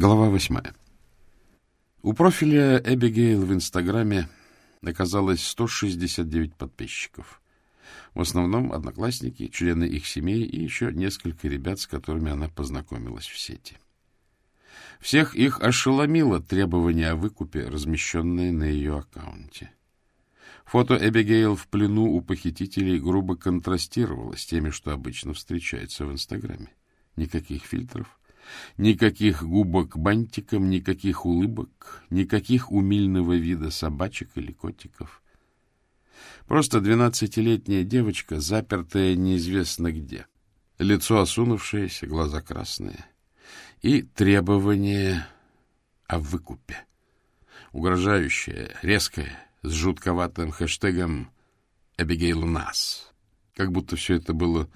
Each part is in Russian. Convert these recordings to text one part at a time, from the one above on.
Глава восьмая. У профиля Эбигейл в Инстаграме оказалось 169 подписчиков. В основном одноклассники, члены их семей и еще несколько ребят, с которыми она познакомилась в сети. Всех их ошеломило требование о выкупе, размещенное на ее аккаунте. Фото Эбигейл в плену у похитителей грубо контрастировало с теми, что обычно встречаются в Инстаграме. Никаких фильтров, Никаких губок бантиком, никаких улыбок, никаких умильного вида собачек или котиков. Просто двенадцатилетняя девочка, запертая неизвестно где. Лицо осунувшееся, глаза красные. И требование о выкупе. Угрожающее, резкое, с жутковатым хэштегом «Эбигейл нас». Как будто все это было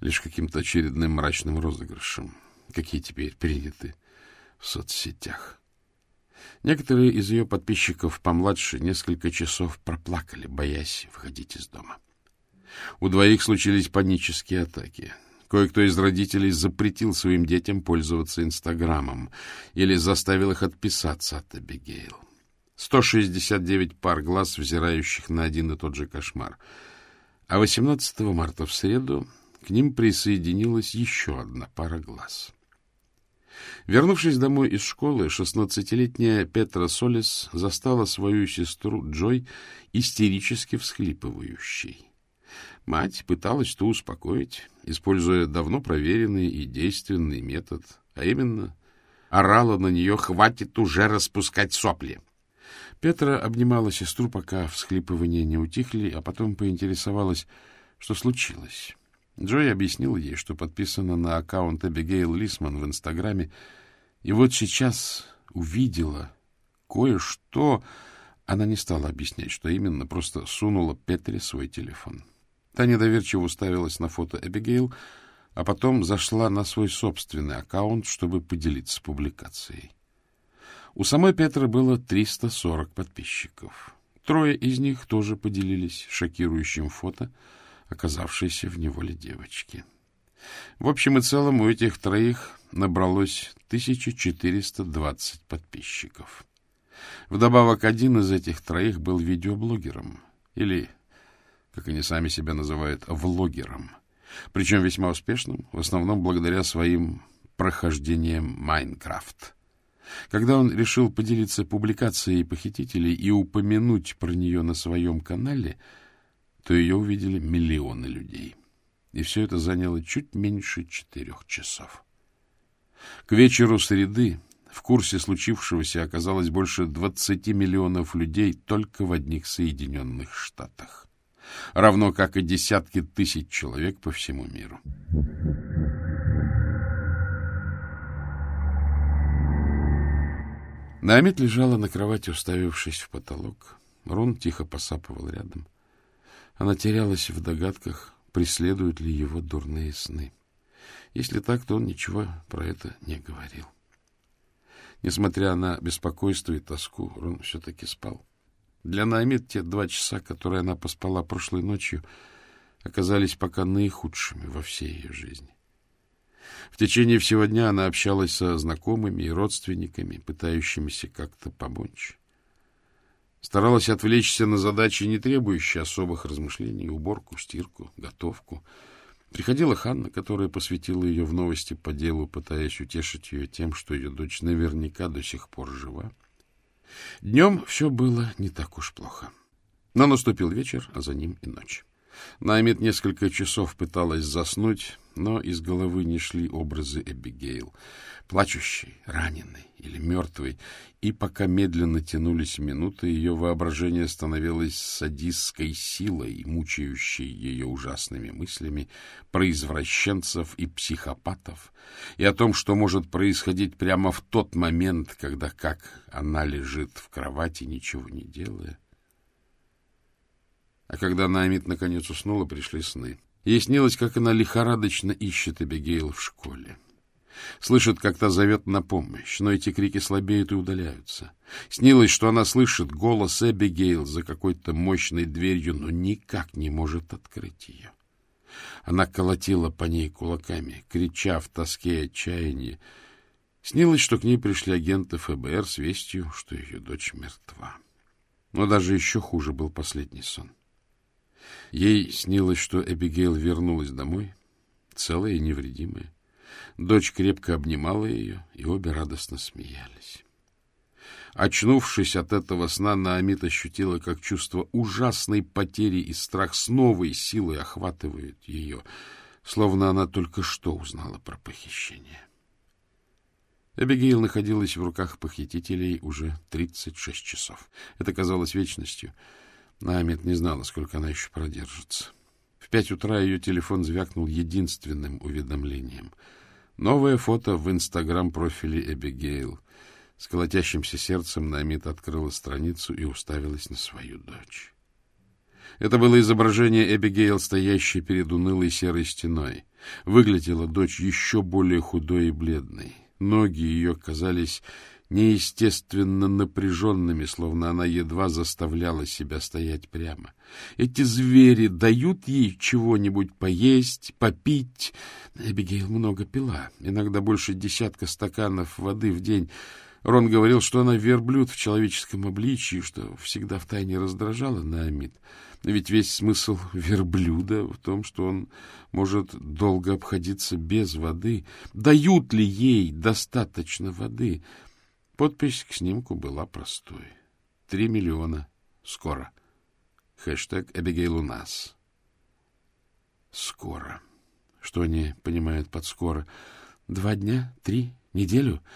лишь каким-то очередным мрачным розыгрышем какие теперь приняты в соцсетях. Некоторые из ее подписчиков помладше несколько часов проплакали, боясь выходить из дома. У двоих случились панические атаки. Кое-кто из родителей запретил своим детям пользоваться Инстаграмом или заставил их отписаться от Эбигейл. 169 пар глаз, взирающих на один и тот же кошмар. А 18 марта в среду к ним присоединилась еще одна пара глаз. Вернувшись домой из школы, шестнадцатилетняя Петра Солис застала свою сестру Джой истерически всхлипывающей. Мать пыталась ту успокоить, используя давно проверенный и действенный метод, а именно орала на нее «Хватит уже распускать сопли!». Петра обнимала сестру, пока всхлипывания не утихли, а потом поинтересовалась, что случилось. Джой объяснил ей, что подписана на аккаунт Эбигейл Лисман в Инстаграме, и вот сейчас увидела кое-что. Она не стала объяснять, что именно, просто сунула Петре свой телефон. Та недоверчиво уставилась на фото Эбигейл, а потом зашла на свой собственный аккаунт, чтобы поделиться публикацией. У самой Петры было 340 подписчиков. Трое из них тоже поделились шокирующим фото — оказавшейся в неволе девочки. В общем и целом у этих троих набралось 1420 подписчиков. Вдобавок, один из этих троих был видеоблогером, или, как они сами себя называют, влогером, причем весьма успешным, в основном благодаря своим прохождениям Майнкрафт. Когда он решил поделиться публикацией похитителей и упомянуть про нее на своем канале — то ее увидели миллионы людей. И все это заняло чуть меньше четырех часов. К вечеру среды в курсе случившегося оказалось больше 20 миллионов людей только в одних Соединенных Штатах, равно как и десятки тысяч человек по всему миру. Наамид лежала на кровати, уставившись в потолок. Рон тихо посапывал рядом. Она терялась в догадках, преследуют ли его дурные сны. Если так, то он ничего про это не говорил. Несмотря на беспокойство и тоску, Рон все-таки спал. Для Наамид те два часа, которые она поспала прошлой ночью, оказались пока наихудшими во всей ее жизни. В течение всего дня она общалась со знакомыми и родственниками, пытающимися как-то помочь. Старалась отвлечься на задачи, не требующие особых размышлений, уборку, стирку, готовку. Приходила Ханна, которая посвятила ее в новости по делу, пытаясь утешить ее тем, что ее дочь наверняка до сих пор жива. Днем все было не так уж плохо. Но наступил вечер, а за ним и ночь. Наймит несколько часов пыталась заснуть, но из головы не шли образы Эбигейл, плачущей, раненой или мертвой, и пока медленно тянулись минуты, ее воображение становилось садистской силой, мучающей ее ужасными мыслями про извращенцев и психопатов, и о том, что может происходить прямо в тот момент, когда, как она лежит в кровати, ничего не делая. А когда Наамид наконец уснула, пришли сны. Ей снилось, как она лихорадочно ищет Эбигейл в школе. Слышит, как та зовет на помощь, но эти крики слабеют и удаляются. Снилось, что она слышит голос Эбигейл за какой-то мощной дверью, но никак не может открыть ее. Она колотила по ней кулаками, крича в тоске и отчаянии, Снилось, что к ней пришли агенты ФБР с вестью, что ее дочь мертва. Но даже еще хуже был последний сон. Ей снилось, что Эбигейл вернулась домой, целая и невредимая. Дочь крепко обнимала ее, и обе радостно смеялись. Очнувшись от этого сна, Наамит ощутила, как чувство ужасной потери и страх с новой силой охватывает ее, словно она только что узнала про похищение. Эбигейл находилась в руках похитителей уже 36 часов. Это казалось вечностью. Наамит не знала, сколько она еще продержится. В пять утра ее телефон звякнул единственным уведомлением. Новое фото в инстаграм-профиле Эбигейл. С колотящимся сердцем Наамит открыла страницу и уставилась на свою дочь. Это было изображение Эбигейл, стоящей перед унылой серой стеной. Выглядела дочь еще более худой и бледной. Ноги ее казались неестественно напряженными, словно она едва заставляла себя стоять прямо. Эти звери дают ей чего-нибудь поесть, попить. Эбигейл много пила, иногда больше десятка стаканов воды в день. Рон говорил, что она верблюд в человеческом обличии, что всегда втайне раздражала Наамид. Ведь весь смысл верблюда в том, что он может долго обходиться без воды. Дают ли ей достаточно воды? Подпись к снимку была простой. Три миллиона. Скоро. Хэштег Эбигейл у нас. Скоро. Что они понимают под скоро? Два дня? Три? Неделю? —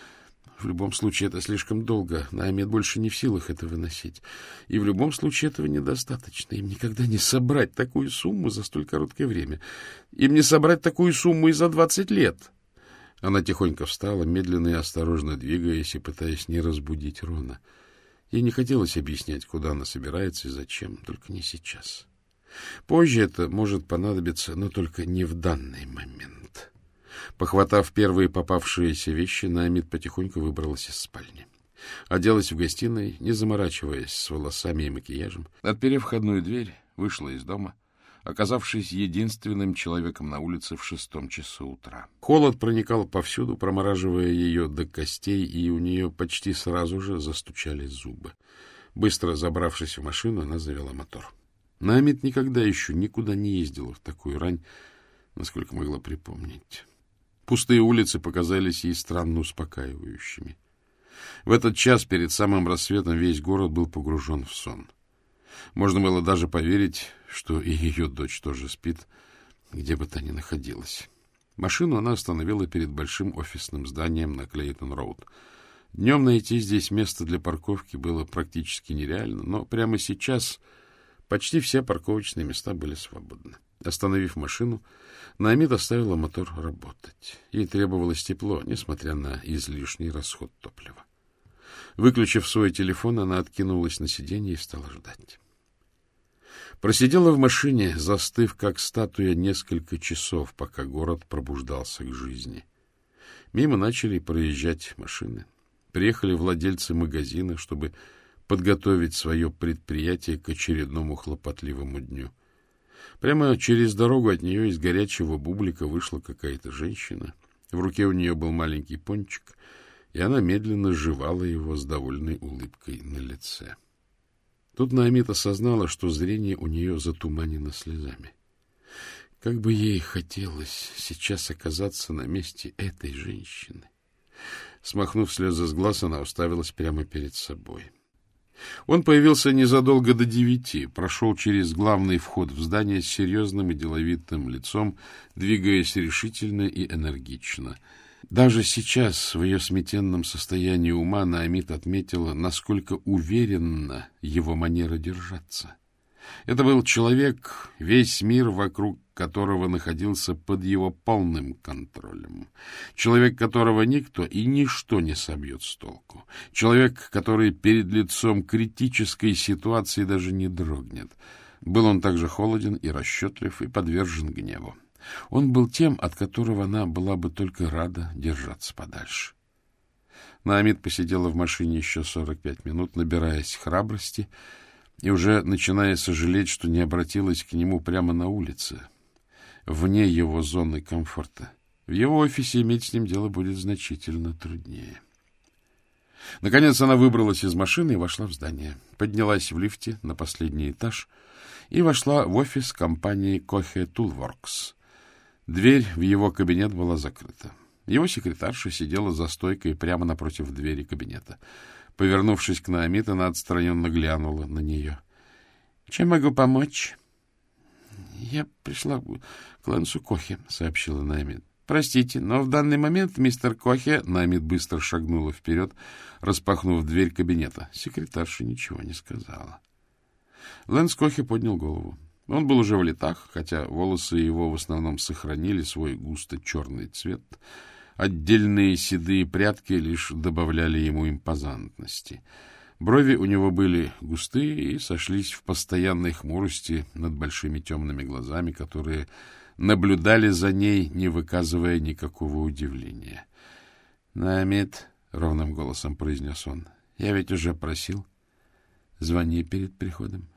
в любом случае, это слишком долго. Наамед больше не в силах это выносить. И в любом случае этого недостаточно. Им никогда не собрать такую сумму за столь короткое время. Им не собрать такую сумму и за двадцать лет. Она тихонько встала, медленно и осторожно двигаясь и пытаясь не разбудить Рона. Ей не хотелось объяснять, куда она собирается и зачем, только не сейчас. Позже это может понадобиться, но только не в данный момент. Похватав первые попавшиеся вещи, Наамид потихоньку выбралась из спальни. Оделась в гостиной, не заморачиваясь с волосами и макияжем. Отперев входную дверь, вышла из дома, оказавшись единственным человеком на улице в шестом часу утра. Холод проникал повсюду, промораживая ее до костей, и у нее почти сразу же застучали зубы. Быстро забравшись в машину, она завела мотор. Намит никогда еще никуда не ездила в такую рань, насколько могла припомнить. Пустые улицы показались ей странно успокаивающими. В этот час перед самым рассветом весь город был погружен в сон. Можно было даже поверить, что и ее дочь тоже спит, где бы та ни находилась. Машину она остановила перед большим офисным зданием на Клейтон-Роуд. Днем найти здесь место для парковки было практически нереально, но прямо сейчас почти все парковочные места были свободны. Остановив машину, Наамид оставила мотор работать. Ей требовалось тепло, несмотря на излишний расход топлива. Выключив свой телефон, она откинулась на сиденье и стала ждать. Просидела в машине, застыв как статуя несколько часов, пока город пробуждался к жизни. Мимо начали проезжать машины. Приехали владельцы магазина, чтобы подготовить свое предприятие к очередному хлопотливому дню. Прямо через дорогу от нее из горячего бублика вышла какая-то женщина. В руке у нее был маленький пончик, и она медленно жевала его с довольной улыбкой на лице. Тут Наамит осознала, что зрение у нее затуманено слезами. Как бы ей хотелось сейчас оказаться на месте этой женщины. Смахнув слезы с глаз, она уставилась прямо перед собой. Он появился незадолго до девяти, прошел через главный вход в здание с серьезным и деловитым лицом, двигаясь решительно и энергично. Даже сейчас, в ее сметенном состоянии ума, Наамит отметила, насколько уверенно его манера держаться. Это был человек, весь мир вокруг которого находился под его полным контролем. Человек, которого никто и ничто не собьет с толку. Человек, который перед лицом критической ситуации даже не дрогнет. Был он также холоден и расчетлив, и подвержен гневу. Он был тем, от которого она была бы только рада держаться подальше. Наамид посидела в машине еще сорок пять минут, набираясь храбрости, и уже начиная сожалеть, что не обратилась к нему прямо на улице, вне его зоны комфорта. В его офисе иметь с ним дело будет значительно труднее. Наконец она выбралась из машины и вошла в здание. Поднялась в лифте на последний этаж и вошла в офис компании Cohe Toolworks. Дверь в его кабинет была закрыта. Его секретарша сидела за стойкой прямо напротив двери кабинета. Повернувшись к Наамид, она отстраненно глянула на нее. — Чем могу помочь? — Я пришла к Лансу Кохе, — сообщила Наамид. — Простите, но в данный момент мистер Кохе... Наамид быстро шагнула вперед, распахнув дверь кабинета. Секретарша ничего не сказала. Лэнс Кохе поднял голову. Он был уже в летах, хотя волосы его в основном сохранили свой густо черный цвет — Отдельные седые прятки лишь добавляли ему импозантности. Брови у него были густые и сошлись в постоянной хмурости над большими темными глазами, которые наблюдали за ней, не выказывая никакого удивления. — Намед, — ровным голосом произнес он, — я ведь уже просил. Звони перед приходом.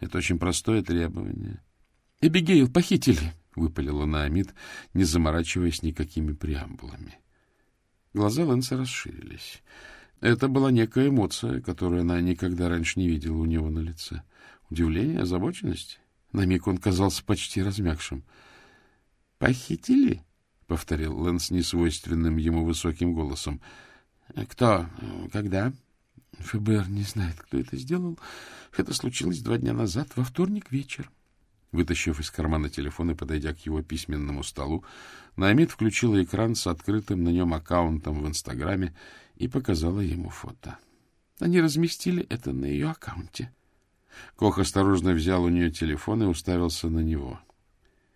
Это очень простое требование. — Эбигейл похитили, — выпалила Наамид, не заморачиваясь никакими преамбулами. Глаза Лэнса расширились. Это была некая эмоция, которую она никогда раньше не видела у него на лице. Удивление, озабоченность. На миг он казался почти размягшим. — Похитили? — повторил Лэнс несвойственным ему высоким голосом. — Кто? Когда? — ФБР не знает, кто это сделал. Это случилось два дня назад, во вторник вечером. Вытащив из кармана телефон и подойдя к его письменному столу, Наамид включила экран с открытым на нем аккаунтом в Инстаграме и показала ему фото. Они разместили это на ее аккаунте. Кох осторожно взял у нее телефон и уставился на него.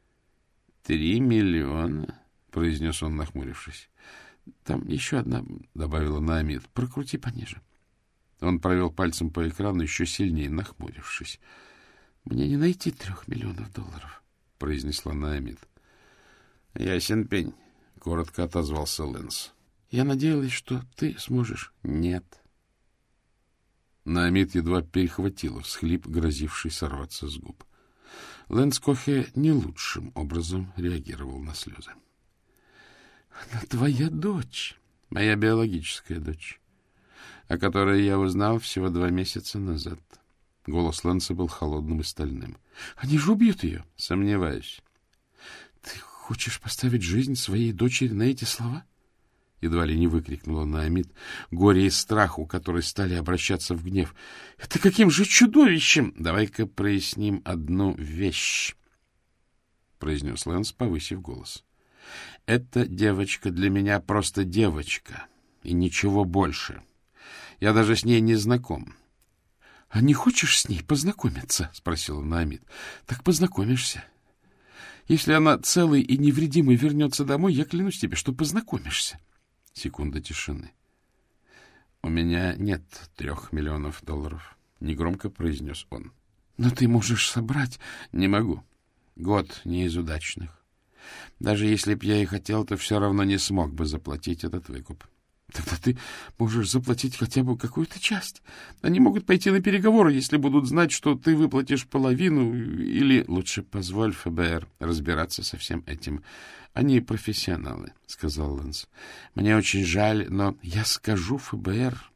— Три миллиона, — произнес он, нахмурившись. — Там еще одна, — добавила Наамид. — Прокрути пониже. Он провел пальцем по экрану, еще сильнее нахмурившись. — Мне не найти трех миллионов долларов, — произнесла Наамид. — Ясен пень, — коротко отозвался Лэнс. — Я надеялась, что ты сможешь. — Нет. Наамид едва перехватила всхлип, грозивший сорваться с губ. Лэнс Кохе не лучшим образом реагировал на слезы. — Она твоя дочь, моя биологическая дочь, о которой я узнал всего два месяца назад. — Голос Лэнса был холодным и стальным. — Они же убьют ее. — Сомневаюсь. — Ты хочешь поставить жизнь своей дочери на эти слова? Едва ли не выкрикнула Наамид, горе и страх, у которой стали обращаться в гнев. — Это каким же чудовищем! — Давай-ка проясним одну вещь, — произнес Лэнс, повысив голос. — Эта девочка для меня просто девочка, и ничего больше. Я даже с ней не знаком. — а не хочешь с ней познакомиться? — спросила Наамид. — Так познакомишься. Если она целой и невредимой вернется домой, я клянусь тебе, что познакомишься. Секунда тишины. — У меня нет трех миллионов долларов, — негромко произнес он. — Но ты можешь собрать... — Не могу. Год не из удачных. Даже если б я и хотел, то все равно не смог бы заплатить этот выкуп. — Тогда ты можешь заплатить хотя бы какую-то часть. Они могут пойти на переговоры, если будут знать, что ты выплатишь половину, или... Лучше позволь ФБР разбираться со всем этим. Они профессионалы, — сказал Лэнс. Мне очень жаль, но я скажу ФБР,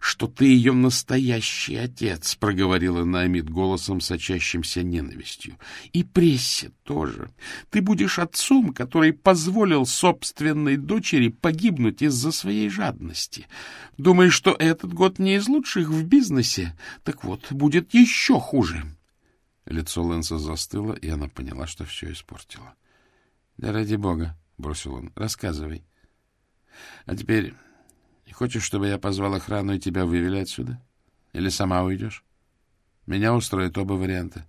что ты ее настоящий отец, — проговорила Наамид голосом, сочащимся ненавистью. — И прессе тоже. Ты будешь отцом, который позволил собственной дочери погибнуть из-за своей жадности. Думаешь, что этот год не из лучших в бизнесе? Так вот, будет еще хуже. Лицо Лэнса застыло, и она поняла, что все испортила. — Да ради бога, — бросил он, — рассказывай. А теперь Хочешь, чтобы я позвал охрану и тебя вывели отсюда? Или сама уйдешь? Меня устроят оба варианта.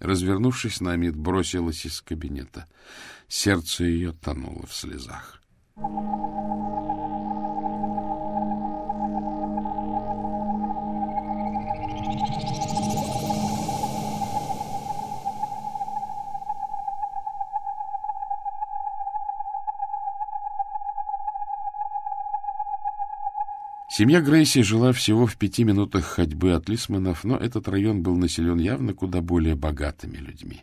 Развернувшись, Намид бросилась из кабинета. Сердце ее тонуло в слезах. Семья Грейси жила всего в пяти минутах ходьбы от Лисманов, но этот район был населен явно куда более богатыми людьми.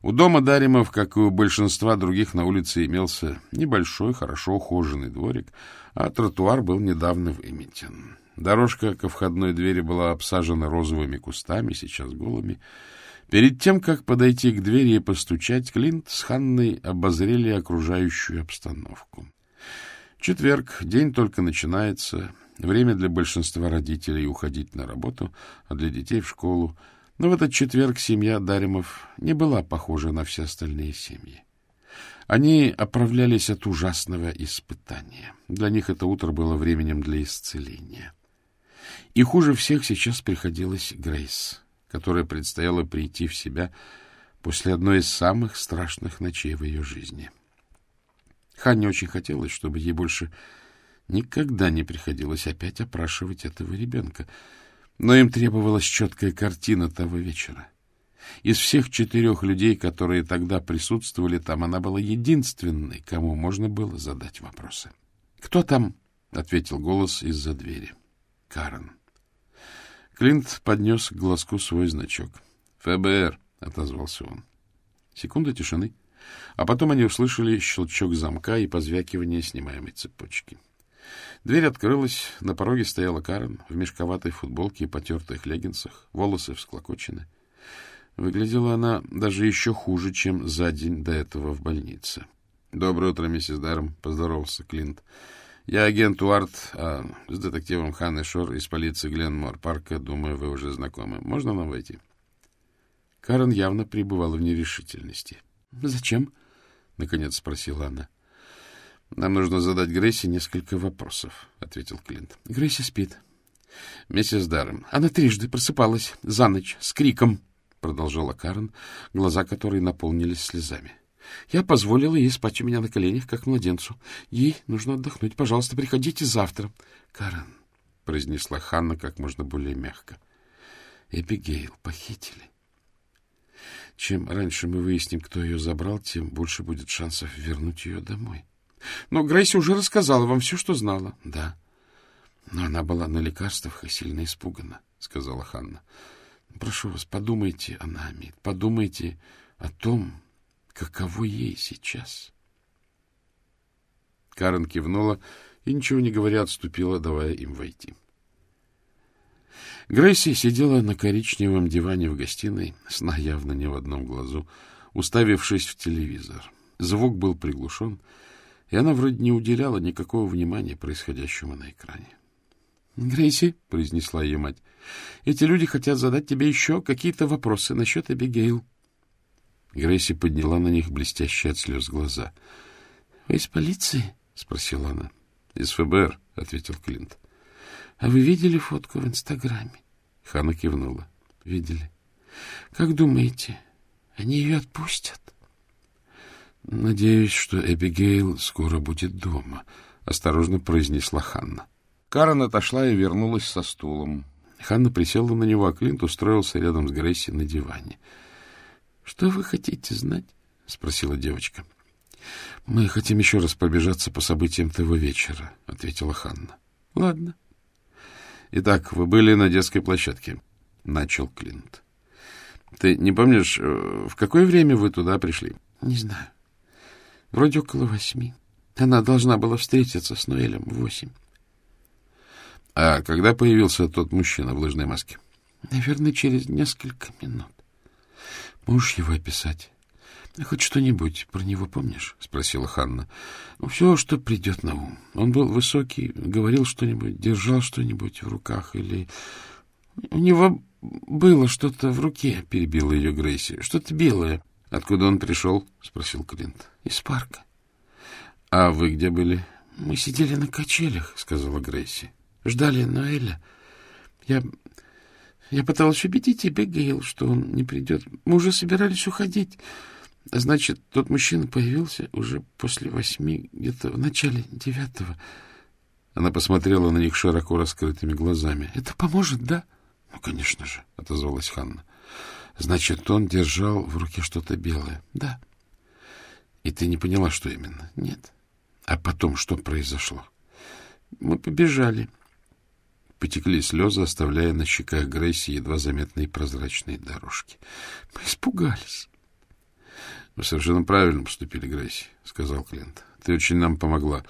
У дома Даримов, как и у большинства других на улице, имелся небольшой, хорошо ухоженный дворик, а тротуар был недавно выметен. Дорожка ко входной двери была обсажена розовыми кустами, сейчас голыми. Перед тем, как подойти к двери и постучать, Клинт с Ханной обозрели окружающую обстановку. Четверг, день только начинается, время для большинства родителей уходить на работу, а для детей в школу. Но в этот четверг семья Даримов не была похожа на все остальные семьи. Они оправлялись от ужасного испытания. Для них это утро было временем для исцеления. И хуже всех сейчас приходилось Грейс, которая предстояло прийти в себя после одной из самых страшных ночей в ее жизни. Ханне очень хотелось, чтобы ей больше никогда не приходилось опять опрашивать этого ребенка, но им требовалась четкая картина того вечера. Из всех четырех людей, которые тогда присутствовали там, она была единственной, кому можно было задать вопросы. — Кто там? — ответил голос из-за двери. — Карен. Клинт поднес к глазку свой значок. — ФБР, — отозвался он. Секунда тишины, а потом они услышали щелчок замка и позвякивание снимаемой цепочки. Дверь открылась, на пороге стояла Карен в мешковатой футболке и потертых леггинсах, волосы всклокочены. Выглядела она даже еще хуже, чем за день до этого в больнице. — Доброе утро, миссис Дарм, — поздоровался Клинт. Я агент Уарт а с детективом Ханной Шор из полиции Гленмор Парка. Думаю, вы уже знакомы. Можно нам войти? Карен явно пребывала в нерешительности. — Зачем? — наконец спросила она. — Нам нужно задать Грейси несколько вопросов, — ответил Клинт. — Грейси спит. — Миссис Даррем. — Она трижды просыпалась за ночь с криком, — продолжала Карен, глаза которой наполнились слезами. Я позволила ей спать у меня на коленях, как младенцу. Ей нужно отдохнуть. Пожалуйста, приходите завтра. — Карен, — произнесла Ханна как можно более мягко. — Эбигейл похитили. Чем раньше мы выясним, кто ее забрал, тем больше будет шансов вернуть ее домой. — Но Грейси уже рассказала вам все, что знала. — Да. Но она была на лекарствах и сильно испугана, — сказала Ханна. — Прошу вас, подумайте о Нами, подумайте о том, Каково ей сейчас? Карен кивнула и, ничего не говоря, отступила, давая им войти. Грейси сидела на коричневом диване в гостиной, сна явно не в одном глазу, уставившись в телевизор. Звук был приглушен, и она вроде не уделяла никакого внимания происходящему на экране. — Грейси, — произнесла ее мать, — эти люди хотят задать тебе еще какие-то вопросы насчет Эбигейл. Грейси подняла на них блестящие от слез глаза. — Вы из полиции? — спросила она. — Из ФБР, — ответил Клинт. — А вы видели фотку в Инстаграме? Хана кивнула. — Видели. — Как думаете, они ее отпустят? — Надеюсь, что Эбигейл скоро будет дома, — осторожно произнесла Ханна. Карен отошла и вернулась со стулом. Ханна присела на него, а Клинт устроился рядом с Грейси на диване. — что вы хотите знать? — спросила девочка. — Мы хотим еще раз пробежаться по событиям того вечера, — ответила Ханна. — Ладно. — Итак, вы были на детской площадке, — начал Клинт. — Ты не помнишь, э, в какое время вы туда пришли? — Не знаю. Вроде около восьми. Она должна была встретиться с Ноэлем в восемь. — А когда появился тот мужчина в лыжной маске? — Наверное, через несколько минут. Можешь его описать? — Хоть что-нибудь про него помнишь? — спросила Ханна. — Все, что придет на ум. Он был высокий, говорил что-нибудь, держал что-нибудь в руках или... — У него было что-то в руке, — перебила ее Грейси. — Что-то белое. — Откуда он пришел? — спросил Клинт. — Из парка. — А вы где были? — Мы сидели на качелях, — сказала Грейси. — Ждали Ноэля. Я я пыталась убедить тебя, Гейл, что он не придет. Мы уже собирались уходить. Значит, тот мужчина появился уже после восьми, где-то в начале девятого. Она посмотрела на них широко раскрытыми глазами. — Это поможет, да? — Ну, конечно же, — отозвалась Ханна. — Значит, он держал в руке что-то белое. — Да. — И ты не поняла, что именно? — Нет. — А потом что произошло? — Мы побежали. Потекли слезы, оставляя на щеках Грейси едва заметные прозрачные дорожки. Мы испугались. Вы совершенно правильно поступили, Грейси, — сказал Клинт. — Ты очень нам помогла.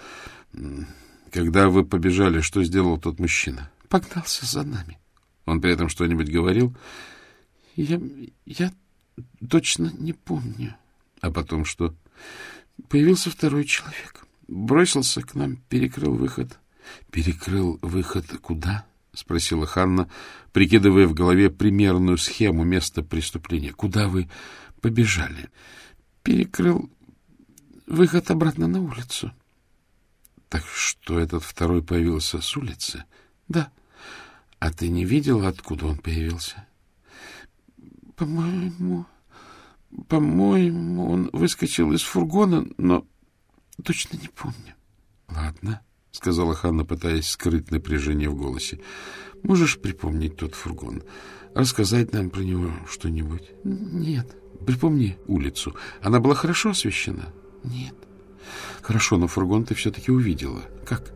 Когда вы побежали, что сделал тот мужчина? — Погнался за нами. Он при этом что-нибудь говорил? — Я... я точно не помню. — А потом что? — Появился второй человек. Бросился к нам, перекрыл выход. — Перекрыл выход куда? — спросила Ханна, прикидывая в голове примерную схему места преступления. — Куда вы побежали? — перекрыл выход обратно на улицу. — Так что этот второй появился с улицы? — Да. — А ты не видела, откуда он появился? — По-моему... По-моему, он выскочил из фургона, но точно не помню. — Ладно, — сказала Ханна, пытаясь скрыть напряжение в голосе. — Можешь припомнить тот фургон? Рассказать нам про него что-нибудь? — Нет. Припомни улицу. Она была хорошо освещена? Нет. Хорошо, но фургон ты все-таки увидела. Как?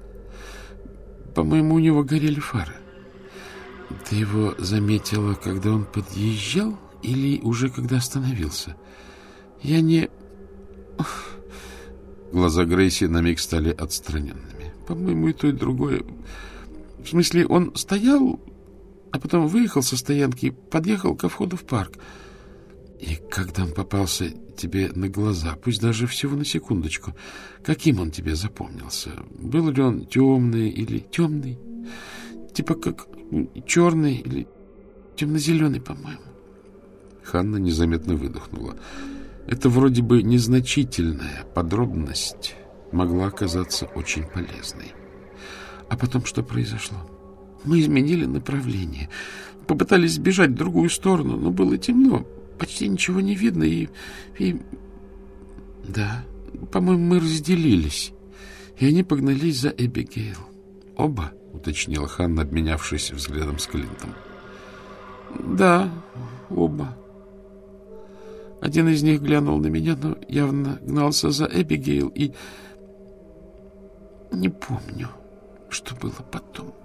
По-моему, у него горели фары. Ты его заметила, когда он подъезжал или уже когда остановился? Я не... Глаза Грейси на миг стали отстраненными. По-моему, и то, и другое. В смысле, он стоял, а потом выехал со стоянки подъехал ко входу в парк. И когда он попался тебе на глаза, пусть даже всего на секундочку, каким он тебе запомнился? Был ли он темный или темный? Типа как черный или темно-зеленый, по-моему. Ханна незаметно выдохнула. Это вроде бы незначительная подробность могла оказаться очень полезной. А потом что произошло? Мы изменили направление. Попытались сбежать в другую сторону, но было темно почти ничего не видно, и... и... Да, по-моему, мы разделились, и они погнались за Эбигейл. Оба, уточнила Ханна, обменявшись взглядом с Клинтом. Да, оба. Один из них глянул на меня, но явно гнался за Эбигейл, и... Не помню, что было потом. —